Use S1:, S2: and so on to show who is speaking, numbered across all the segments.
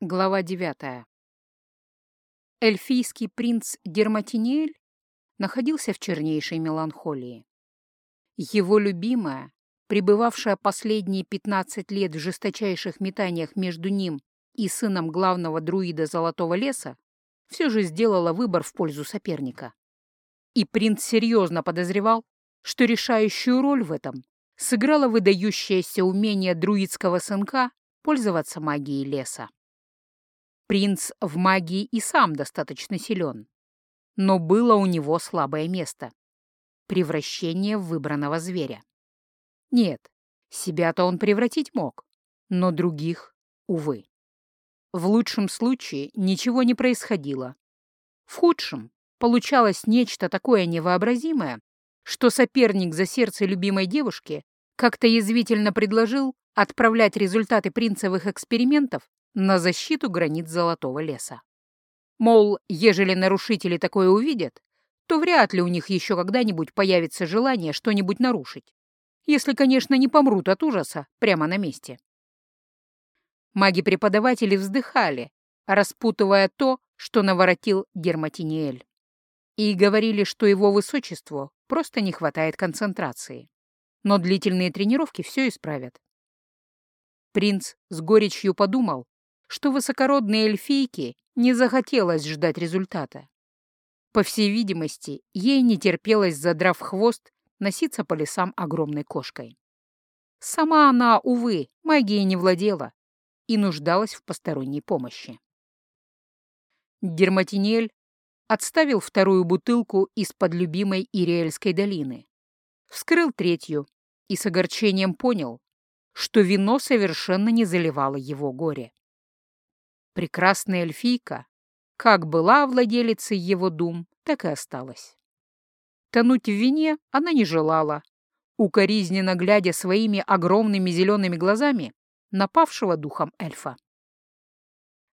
S1: Глава девятая. Эльфийский принц Дерматинель находился в чернейшей меланхолии. Его любимая, пребывавшая последние пятнадцать лет в жесточайших метаниях между ним и сыном главного друида Золотого леса, все же сделала выбор в пользу соперника. И принц серьезно подозревал, что решающую роль в этом сыграло выдающееся умение друидского сынка пользоваться магией леса. Принц в магии и сам достаточно силен, но было у него слабое место — превращение выбранного зверя. Нет, себя-то он превратить мог, но других — увы. В лучшем случае ничего не происходило. В худшем получалось нечто такое невообразимое, что соперник за сердце любимой девушки как-то язвительно предложил отправлять результаты принцевых экспериментов на защиту границ Золотого леса. Мол, ежели нарушители такое увидят, то вряд ли у них еще когда-нибудь появится желание что-нибудь нарушить, если, конечно, не помрут от ужаса прямо на месте. Маги-преподаватели вздыхали, распутывая то, что наворотил Герматиниэль, и говорили, что его высочеству просто не хватает концентрации. Но длительные тренировки все исправят. Принц с горечью подумал, что высокородной эльфийке не захотелось ждать результата. По всей видимости, ей не терпелось, задрав хвост, носиться по лесам огромной кошкой. Сама она, увы, магией не владела и нуждалась в посторонней помощи. Дерматинель отставил вторую бутылку из-под любимой Ириэльской долины, вскрыл третью и с огорчением понял, что вино совершенно не заливало его горе. Прекрасная эльфийка, как была владелицей его дум, так и осталась. Тонуть в вине она не желала, укоризненно глядя своими огромными зелеными глазами напавшего духом эльфа.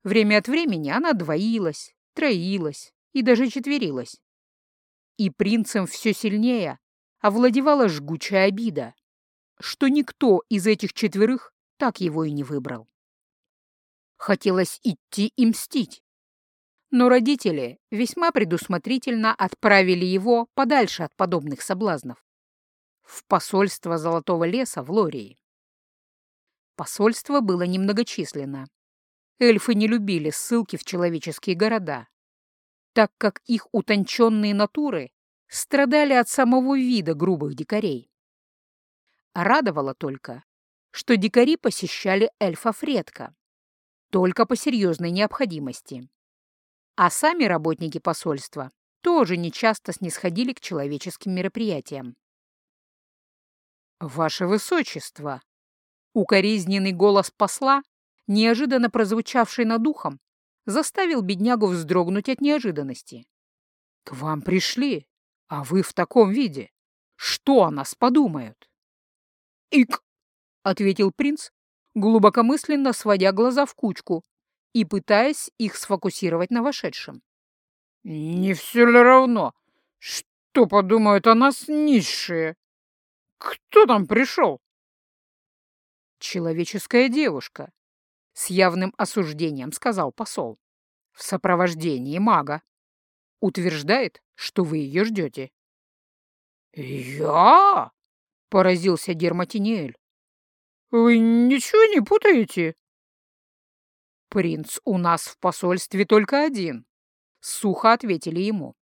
S1: Время от времени она двоилась, троилась и даже четверилась. И принцем все сильнее овладевала жгучая обида, что никто из этих четверых так его и не выбрал. Хотелось идти и мстить. Но родители весьма предусмотрительно отправили его подальше от подобных соблазнов. В посольство Золотого леса в Лории. Посольство было немногочисленно. Эльфы не любили ссылки в человеческие города, так как их утонченные натуры страдали от самого вида грубых дикарей. Радовало только, что дикари посещали эльфов редко, только по серьезной необходимости. А сами работники посольства тоже нечасто снисходили к человеческим мероприятиям. «Ваше Высочество!» Укоризненный голос посла, неожиданно прозвучавший над ухом, заставил беднягу вздрогнуть от неожиданности. «К вам пришли, а вы в таком виде. Что о нас подумают?» «Ик!» — ответил принц, глубокомысленно сводя глаза в кучку и пытаясь их сфокусировать на вошедшем. «Не все ли равно, что подумают о нас низшие? Кто там пришел?» «Человеческая девушка», — с явным осуждением сказал посол, — «в сопровождении мага. Утверждает, что вы ее ждете». «Я?» Поразился Дерматиниэль. «Вы ничего не путаете?» «Принц у нас в посольстве только один», — сухо ответили ему.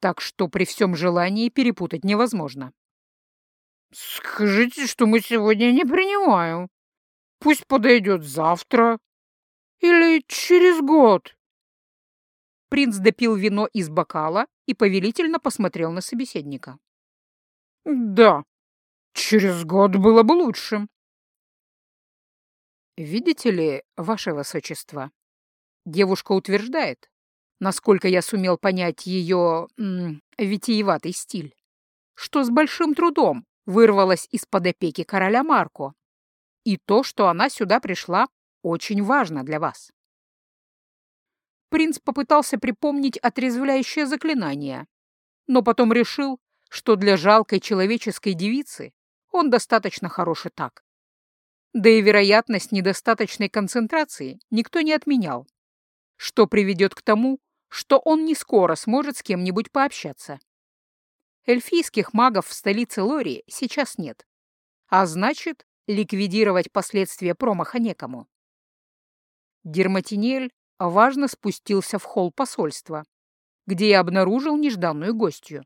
S1: «Так что при всем желании перепутать невозможно». «Скажите, что мы сегодня не принимаем. Пусть подойдет завтра или через год». Принц допил вино из бокала и повелительно посмотрел на собеседника. «Да, Через год было бы лучше. Видите ли, ваше высочество, девушка утверждает, насколько я сумел понять ее м, витиеватый стиль, что с большим трудом вырвалась из-под опеки короля Марко, и то, что она сюда пришла, очень важно для вас. Принц попытался припомнить отрезвляющее заклинание, но потом решил, что для жалкой человеческой девицы он достаточно хорош и так. Да и вероятность недостаточной концентрации никто не отменял, что приведет к тому, что он не скоро сможет с кем-нибудь пообщаться. Эльфийских магов в столице Лории сейчас нет, а значит, ликвидировать последствия промаха некому. Дерматинель важно спустился в холл посольства, где я обнаружил нежданную гостью.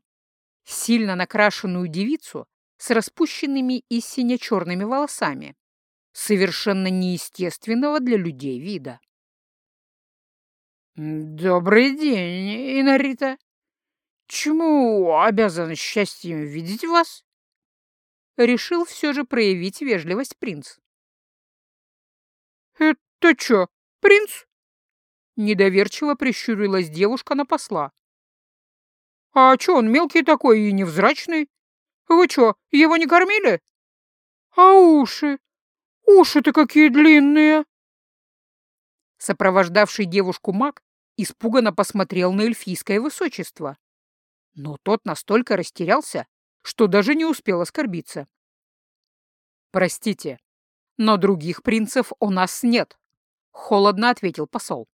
S1: Сильно накрашенную девицу с распущенными и сине-черными волосами, совершенно неестественного для людей вида.
S2: «Добрый день, Инарита. Чему обязан счастьем видеть вас?»
S1: Решил все же проявить вежливость принц.
S2: «Это чё, принц?»
S1: Недоверчиво прищурилась девушка на посла.
S2: «А чё он мелкий такой и невзрачный? Вы чё, его не кормили? А уши? Уши-то какие длинные!»
S1: Сопровождавший девушку маг испуганно посмотрел на эльфийское высочество. Но тот настолько растерялся, что даже не успел оскорбиться. «Простите, но других принцев у нас нет», — холодно ответил посол.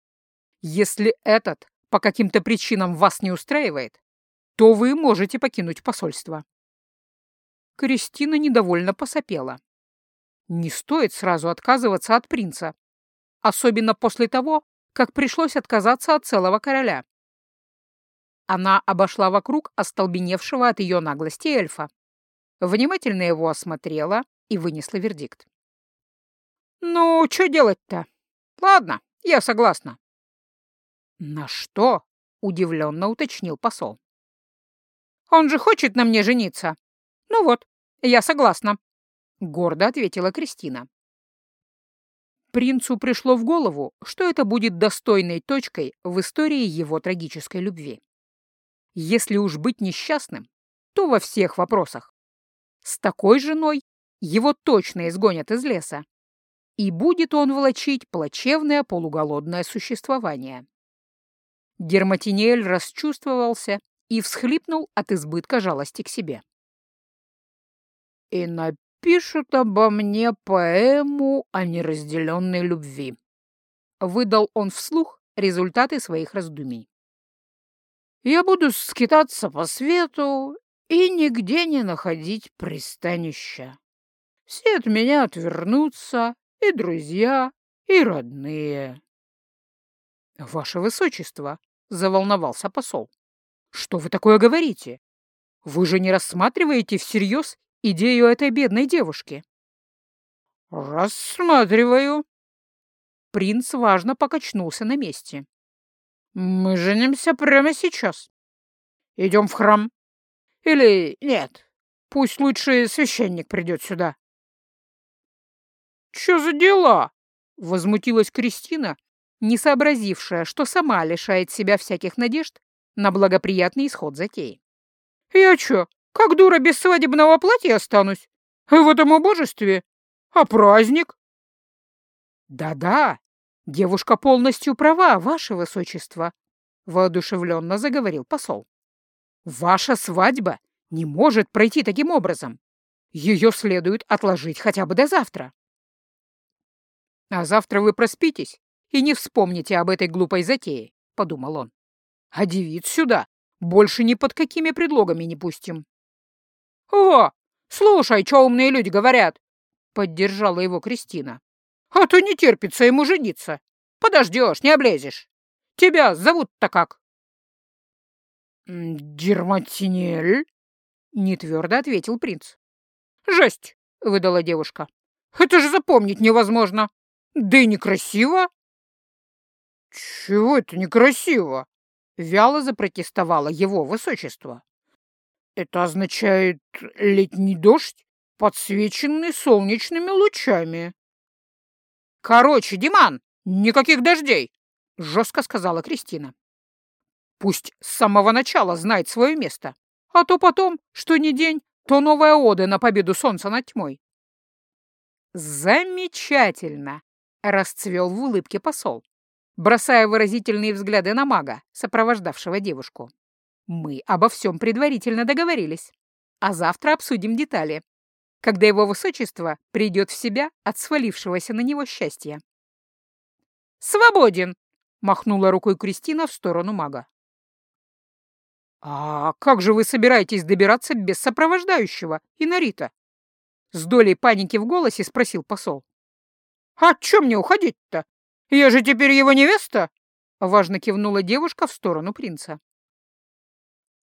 S1: Если этот по каким-то причинам вас не устраивает, то вы можете покинуть посольство. Кристина недовольно посопела. Не стоит сразу отказываться от принца, особенно после того, как пришлось отказаться от целого короля. Она обошла вокруг остолбеневшего от ее наглости эльфа, внимательно его осмотрела и вынесла вердикт. «Ну, что делать-то? Ладно, я согласна. «На что?» — удивленно уточнил посол. «Он же хочет на мне жениться!» «Ну вот, я согласна», — гордо ответила Кристина. Принцу пришло в голову, что это будет достойной точкой в истории его трагической любви. Если уж быть несчастным, то во всех вопросах. С такой женой его точно изгонят из леса, и будет он влачить плачевное полуголодное существование. Герматинель расчувствовался и всхлипнул от избытка жалости к себе.
S2: «И напишут обо мне поэму о неразделенной любви», —
S1: выдал он вслух результаты своих раздумий.
S2: «Я буду скитаться по свету и нигде не находить пристанища. Все от меня отвернутся, и друзья, и родные».
S1: «Ваше Высочество», — заволновался посол. «Что вы такое говорите? Вы же не рассматриваете всерьез идею этой бедной девушки?»
S2: «Рассматриваю».
S1: Принц важно покачнулся на месте.
S2: «Мы женимся прямо сейчас. Идем в храм. Или нет, пусть лучше священник придет сюда».
S1: «Че за дела?» — возмутилась Кристина, не сообразившая, что сама лишает себя всяких надежд на благоприятный исход затеи.
S2: «Я чё, как дура без свадебного платья останусь? В этом убожестве? А праздник?»
S1: «Да-да, девушка полностью права, ваше высочество», — воодушевленно заговорил посол. «Ваша свадьба не может пройти таким образом. Ее следует отложить хотя бы до завтра». «А завтра вы проспитесь и не вспомните об этой глупой затее», — подумал он. «А девиц сюда больше ни под какими предлогами не пустим».
S2: «Во, слушай, что умные люди говорят», —
S1: поддержала его Кристина.
S2: «А то не терпится ему жениться. Подождешь, не облезешь. Тебя зовут-то как?»
S1: «Дерматинель», — нетвердо ответил принц.
S2: «Жесть», — выдала девушка. «Это же запомнить невозможно. Да и некрасиво». «Чего это некрасиво?» — вяло запротестовало его высочество. «Это означает летний дождь, подсвеченный солнечными лучами».
S1: «Короче, Диман, никаких дождей!» — жестко сказала Кристина. «Пусть с самого начала знает свое место, а то потом, что ни день, то новая ода на победу солнца над тьмой». «Замечательно!» — расцвел в улыбке посол бросая выразительные взгляды на мага, сопровождавшего девушку. «Мы обо всем предварительно договорились, а завтра обсудим детали. когда его высочество придет в себя от свалившегося на него счастья. «Свободен!» — махнула рукой Кристина в сторону мага. «А как же вы собираетесь добираться без сопровождающего, Инарита?» С долей паники в голосе спросил посол. «А чем мне уходить-то? Я же теперь его невеста!» Важно кивнула девушка в сторону принца.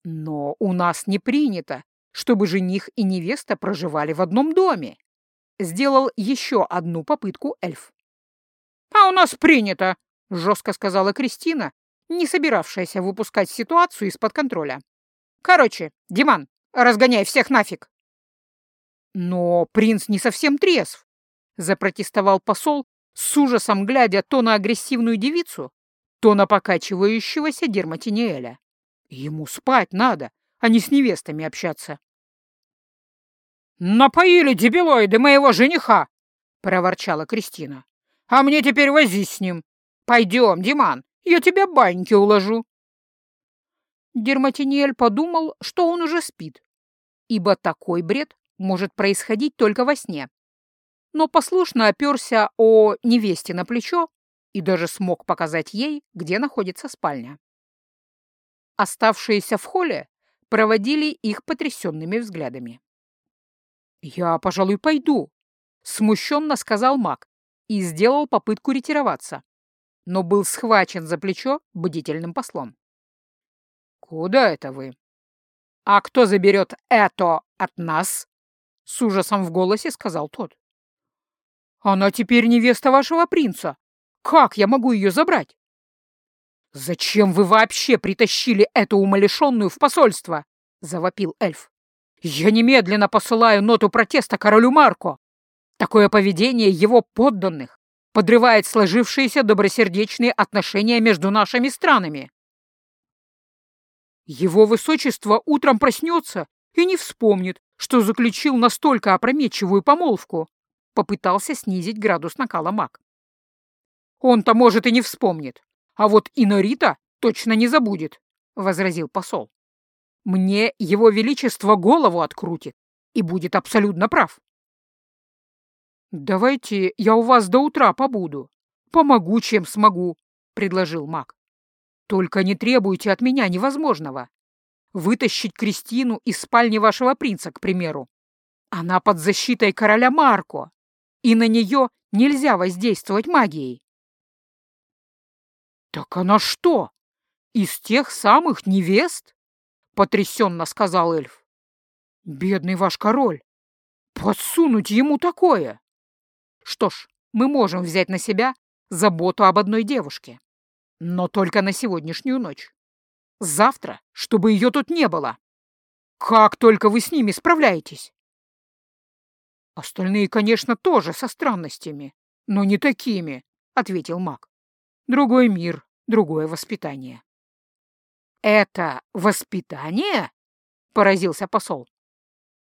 S1: «Но у нас не принято, чтобы жених и невеста проживали в одном доме», сделал еще одну попытку эльф. «А у нас принято!» — жестко сказала Кристина, не собиравшаяся выпускать ситуацию из-под контроля. «Короче, Диман, разгоняй всех нафиг!» «Но принц не совсем трезв», — запротестовал посол, с ужасом глядя то на агрессивную девицу, то на покачивающегося Дерматиниэля. «Ему спать надо, а не с невестами общаться». «Напоили дебилоиды моего жениха!» — проворчала Кристина. «А мне теперь возись с ним. Пойдем, Диман, я тебя баньки уложу. Дерматиниэль подумал, что он уже спит, ибо такой бред может происходить только во сне. Но послушно оперся о невесте на плечо и даже смог показать ей, где находится спальня. Оставшиеся в холле проводили их потрясенными взглядами. «Я, пожалуй, пойду», — смущенно сказал маг и сделал попытку ретироваться но был схвачен за плечо бдительным послом. «Куда это вы?» «А кто заберет это от нас?» — с ужасом в голосе сказал тот. «Она теперь невеста вашего принца. Как я могу ее забрать?» «Зачем вы вообще притащили эту умалишенную в посольство?» — завопил эльф. «Я немедленно посылаю ноту протеста королю Марко. Такое поведение его подданных подрывает сложившиеся добросердечные отношения между нашими странами. Его высочество утром проснется и не вспомнит, что заключил настолько опрометчивую помолвку, попытался снизить градус накала маг. Он-то, может, и не вспомнит, а вот Инорита точно не забудет, — возразил посол. Мне его величество голову открутит и будет абсолютно прав. «Давайте я у вас до утра побуду. Помогу, чем смогу», — предложил маг. «Только не требуйте от меня невозможного. Вытащить Кристину из спальни вашего принца, к примеру. Она под защитой короля Марко, и на нее нельзя воздействовать магией». «Так она что, из тех самых невест?» — потрясенно сказал эльф. «Бедный ваш король! Подсунуть ему такое!» Что ж, мы можем взять на себя заботу об одной девушке. Но только на сегодняшнюю ночь. Завтра, чтобы ее тут не было. Как только вы с ними справляетесь? Остальные, конечно, тоже со странностями, но не такими, — ответил маг. Другой мир, другое воспитание. Это воспитание? — поразился посол.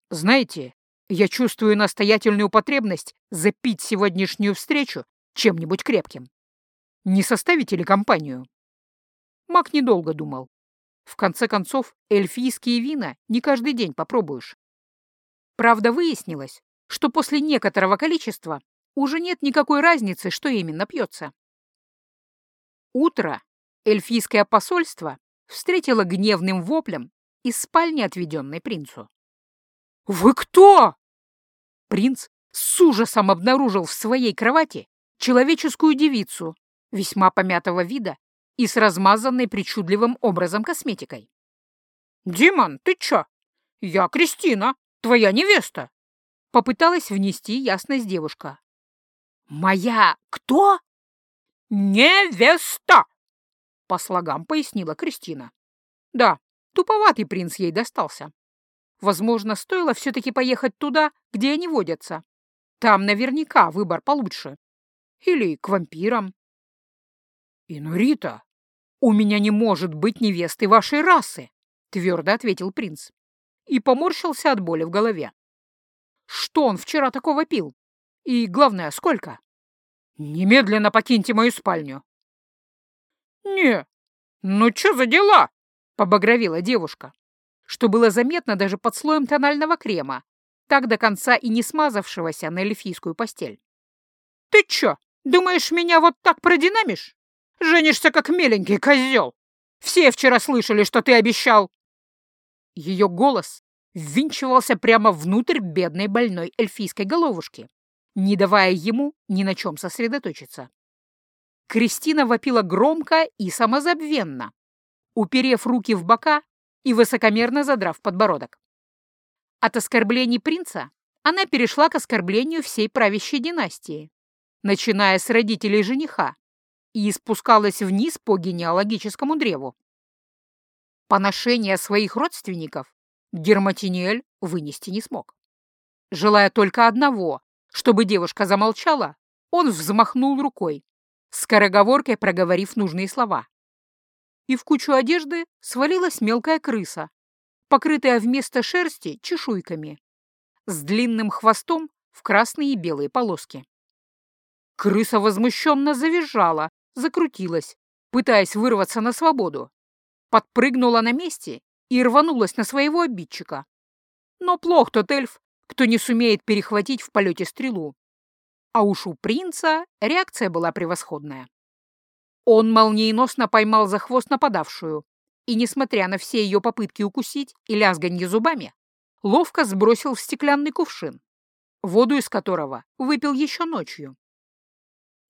S1: Знаете, я чувствую настоятельную потребность запить сегодняшнюю встречу чем-нибудь крепким. Не составите ли компанию?» Мак недолго думал. В конце концов, эльфийские вина не каждый день попробуешь. Правда, выяснилось, что после некоторого количества уже нет никакой разницы, что именно пьется. Утро эльфийское посольство встретило гневным воплем из спальни, отведенной принцу. «Вы кто?» Принц с ужасом обнаружил в своей кровати человеческую девицу, весьма помятого вида и с размазанной причудливым образом косметикой. «Димон, ты чё? Я Кристина, твоя невеста!» Попыталась внести ясность девушка. «Моя кто?» «Невеста!» По слогам пояснила Кристина. «Да, туповатый принц ей достался. Возможно, стоило все-таки поехать туда, где они водятся. Там наверняка выбор получше. Или к вампирам. «Инурита, у меня не может быть невесты вашей расы», — твердо ответил принц. И поморщился от боли в голове. «Что он вчера такого пил? И, главное, сколько?» «Немедленно покиньте мою спальню». «Не, ну что за дела?» — побагровила девушка что было заметно даже под слоем тонального крема, так до конца и не смазавшегося на эльфийскую постель.
S2: «Ты чё, думаешь, меня вот так продинамишь? Женишься, как миленький козел! Все вчера слышали, что ты обещал!»
S1: Ее голос ввинчивался прямо внутрь бедной больной эльфийской головушки, не давая ему ни на чем сосредоточиться. Кристина вопила громко и самозабвенно, уперев руки в бока и высокомерно задрав подбородок. От оскорблений принца она перешла к оскорблению всей правящей династии, начиная с родителей жениха, и спускалась вниз по генеалогическому древу. Поношение своих родственников Герматинель вынести не смог. Желая только одного, чтобы девушка замолчала, он взмахнул рукой, скороговоркой проговорив нужные слова. И в кучу одежды свалилась мелкая крыса, покрытая вместо шерсти чешуйками, с длинным хвостом в красные и белые полоски. Крыса возмущенно завизжала, закрутилась, пытаясь вырваться на свободу, подпрыгнула на месте и рванулась на своего обидчика. Но плох тот эльф, кто не сумеет перехватить в полете стрелу. А уж у принца реакция была превосходная. Он молниеносно поймал за хвост нападавшую и, несмотря на все ее попытки укусить и лязганье зубами, ловко сбросил в стеклянный кувшин, воду из которого выпил еще ночью.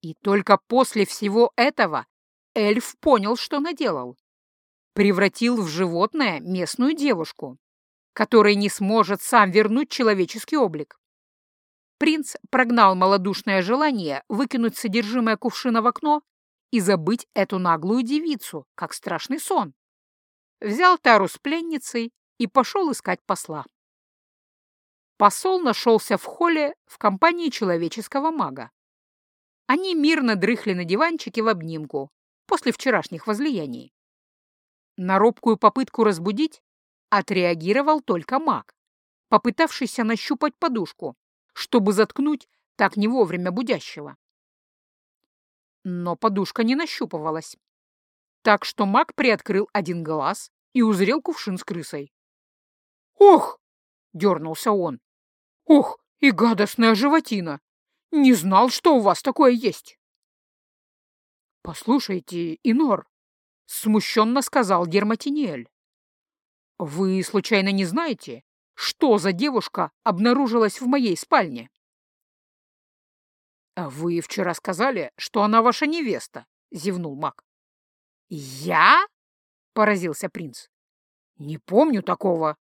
S1: И только после всего этого эльф понял, что наделал превратил в животное местную девушку, которая не сможет сам вернуть человеческий облик. Принц прогнал малодушное желание выкинуть содержимое кувшина в окно и забыть эту наглую девицу, как страшный сон. Взял Тару с пленницей и пошел искать посла. Посол нашелся в холле в компании человеческого мага. Они мирно дрыхли на диванчике в обнимку после вчерашних возлияний. На робкую попытку разбудить отреагировал только маг, попытавшийся нащупать подушку, чтобы заткнуть так не вовремя будящего. Но подушка не нащупывалась. Так что маг приоткрыл один глаз и узрел кувшин с крысой.
S2: «Ох!» — дернулся он. «Ох, и гадостная животина! Не знал, что у вас такое есть!» «Послушайте, Инор, — смущенно сказал Дерматиниэль. «Вы, случайно, не знаете, что за девушка обнаружилась в моей спальне?» «А «Вы вчера сказали, что она ваша невеста», — зевнул маг.
S1: «Я?» — поразился принц.
S2: «Не помню такого».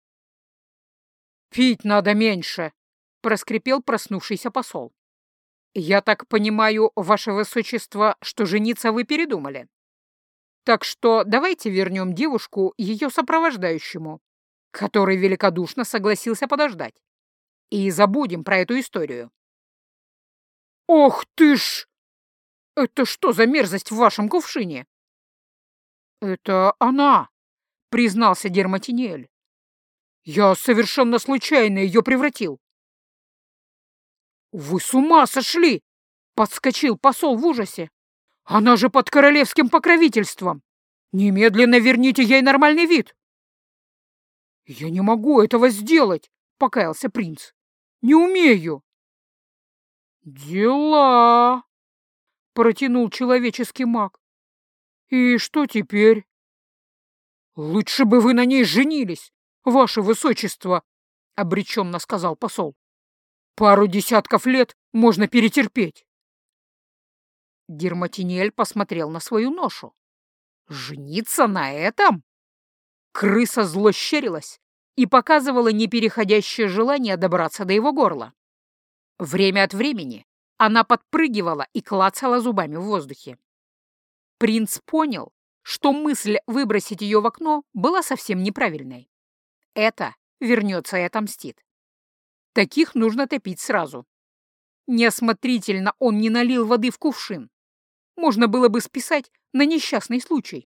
S2: «Пить надо меньше», — проскрипел проснувшийся посол. «Я так понимаю, ваше высочество, что жениться вы передумали?» Так что давайте вернем девушку ее сопровождающему, который великодушно согласился подождать. И забудем про эту историю. «Ох ты ж! Это что за мерзость в вашем кувшине?» «Это она», — признался Дерматинель. «Я совершенно случайно ее превратил». «Вы с ума сошли!» — подскочил посол в ужасе. Она же под королевским покровительством. Немедленно верните ей нормальный вид. Я не могу этого сделать, покаялся принц. Не умею. Дела, протянул человеческий маг. И что теперь? Лучше бы вы на ней женились, ваше высочество, обреченно сказал посол. Пару десятков лет можно перетерпеть.
S1: Дерматинель посмотрел на свою ношу. «Жениться на этом?» Крыса зло щерилась и показывала непереходящее желание добраться до его горла. Время от времени она подпрыгивала и клацала зубами в воздухе. Принц понял, что мысль выбросить ее в окно была совсем неправильной. Это вернется и отомстит. Таких нужно топить сразу. Неосмотрительно он не налил воды в кувшин, можно было бы списать на несчастный случай.